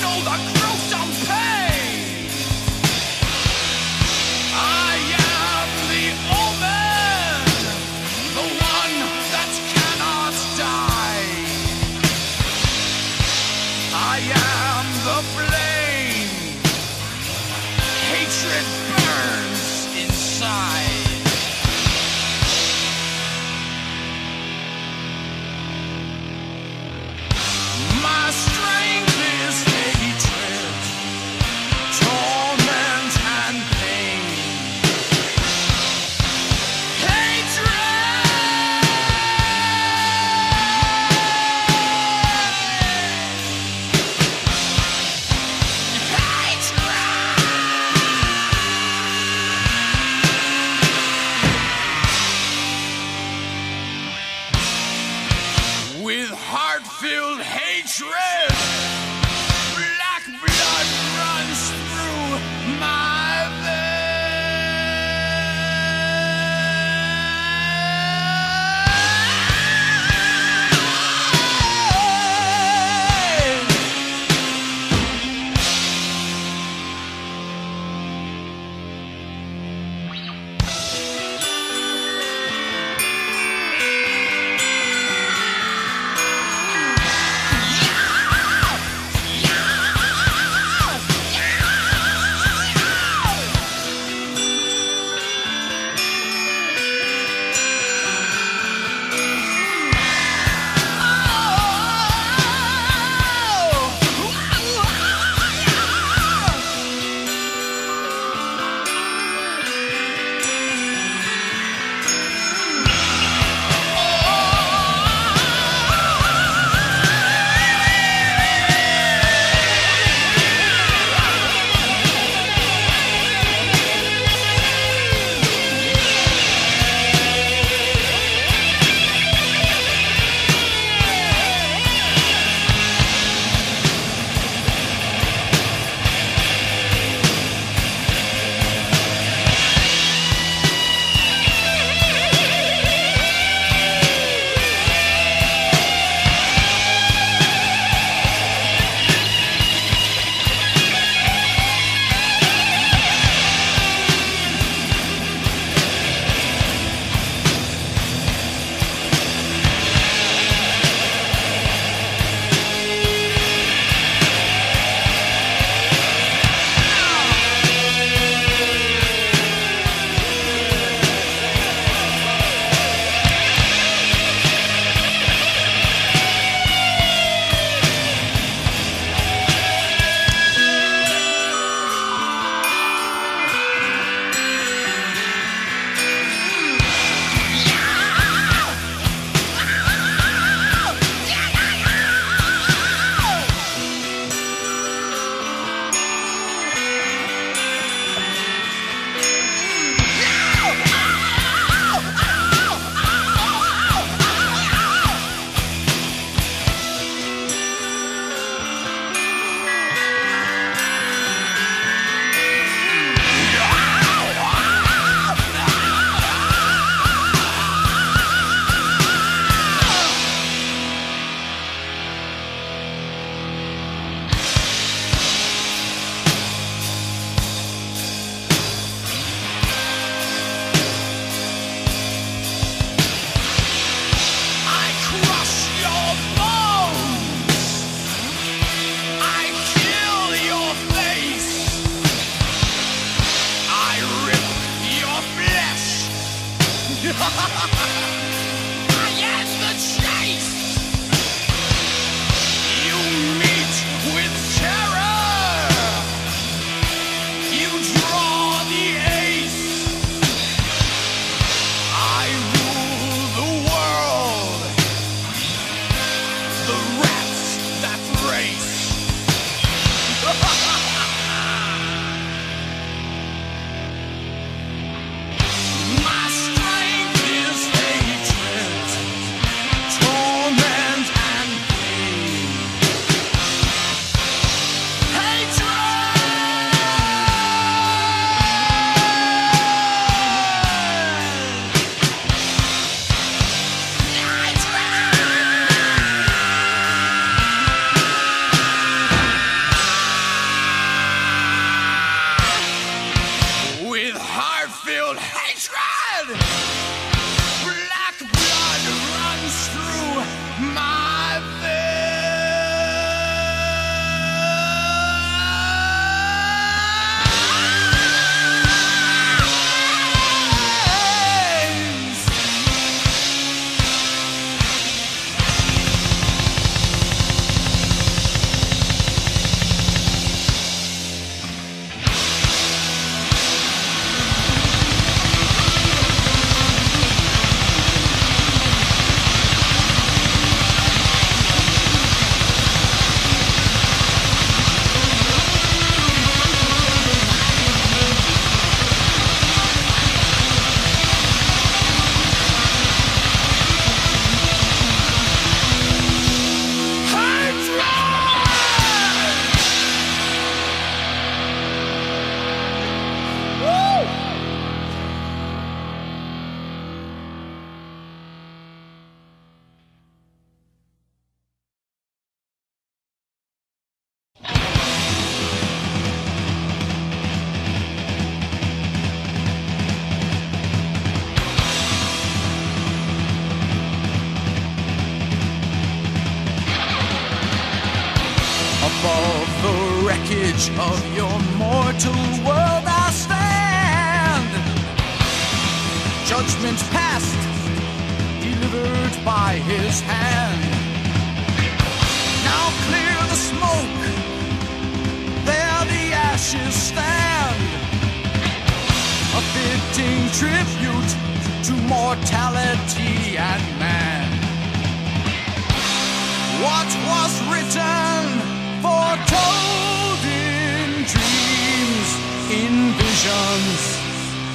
know the gruesome pain.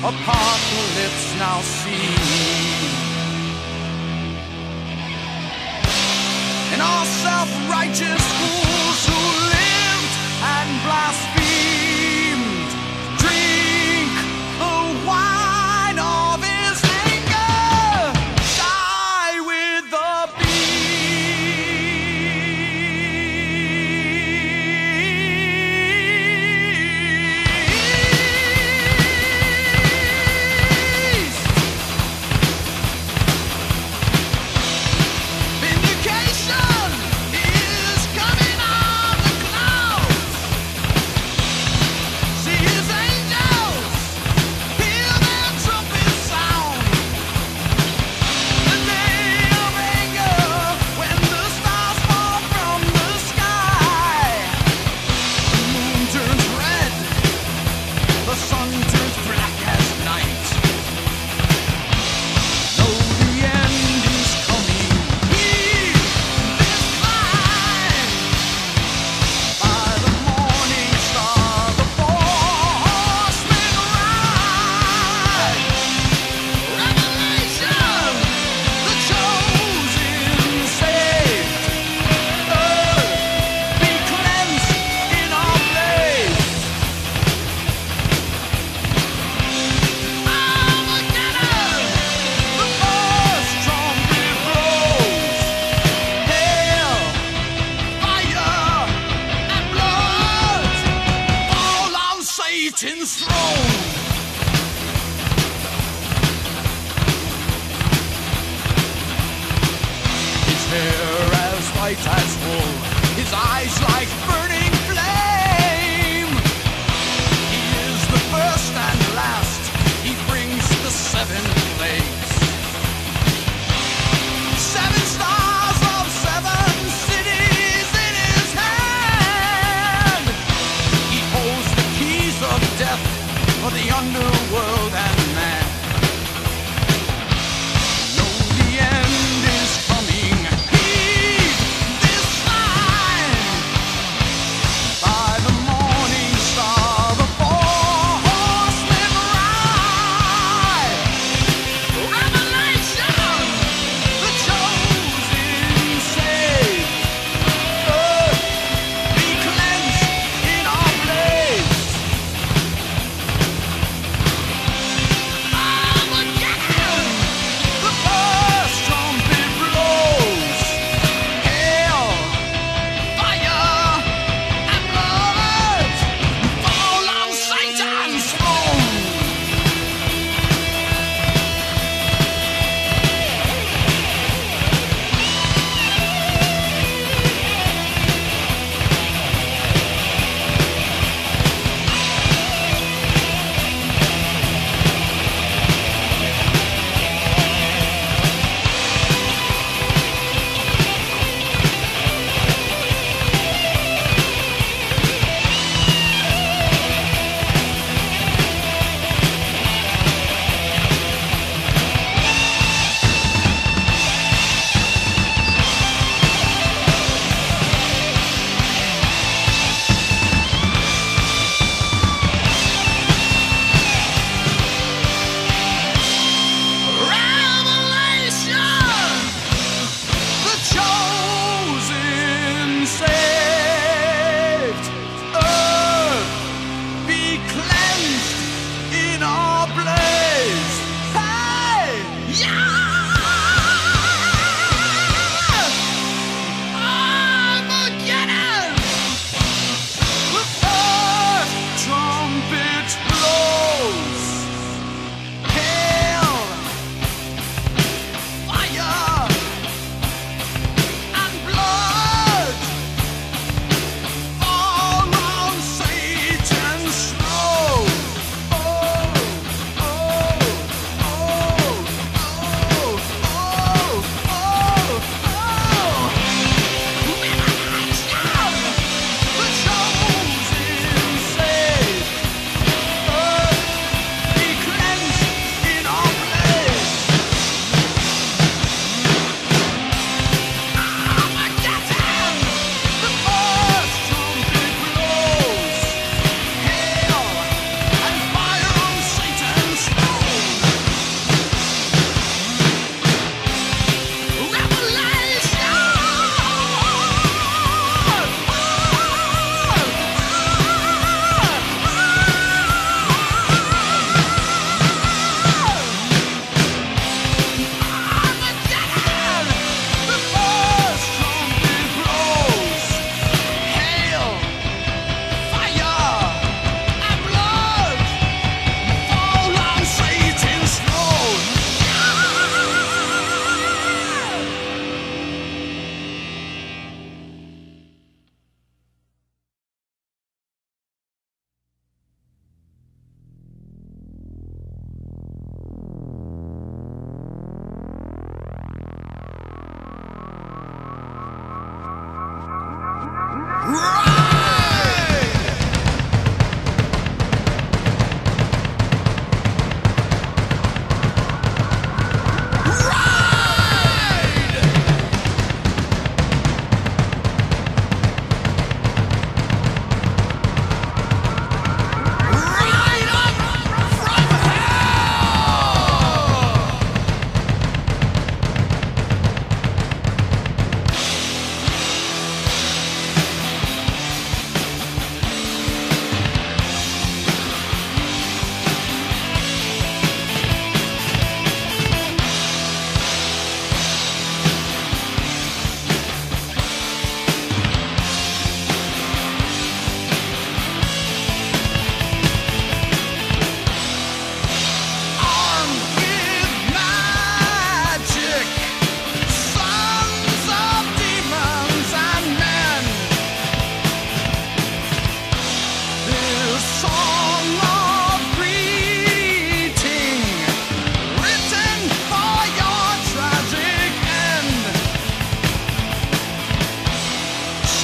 apocalypse now seen, And all self-righteous fools who lived and blasphemed.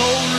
Oh.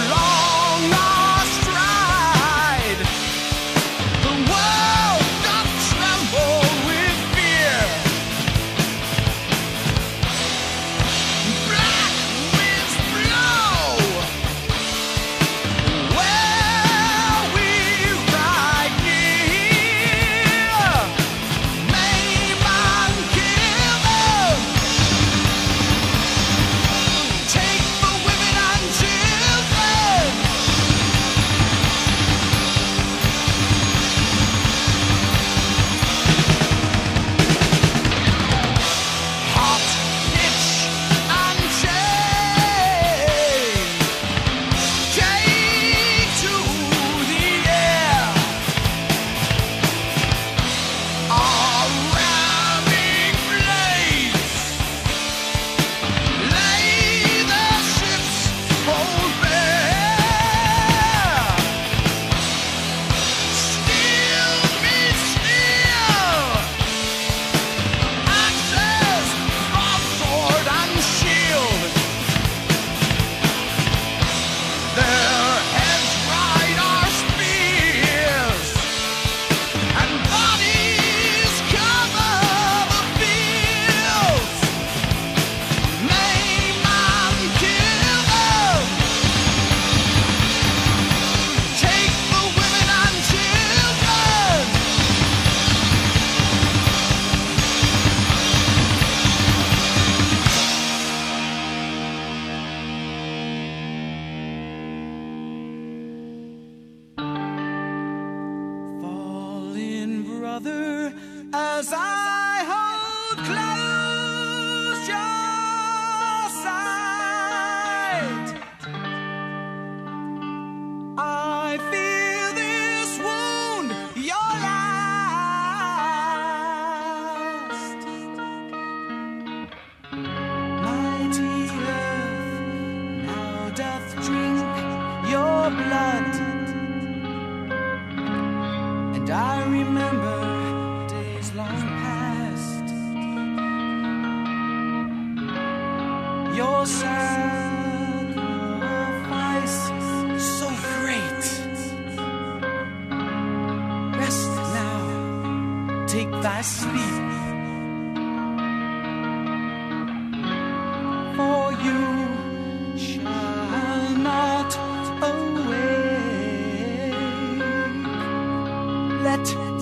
Let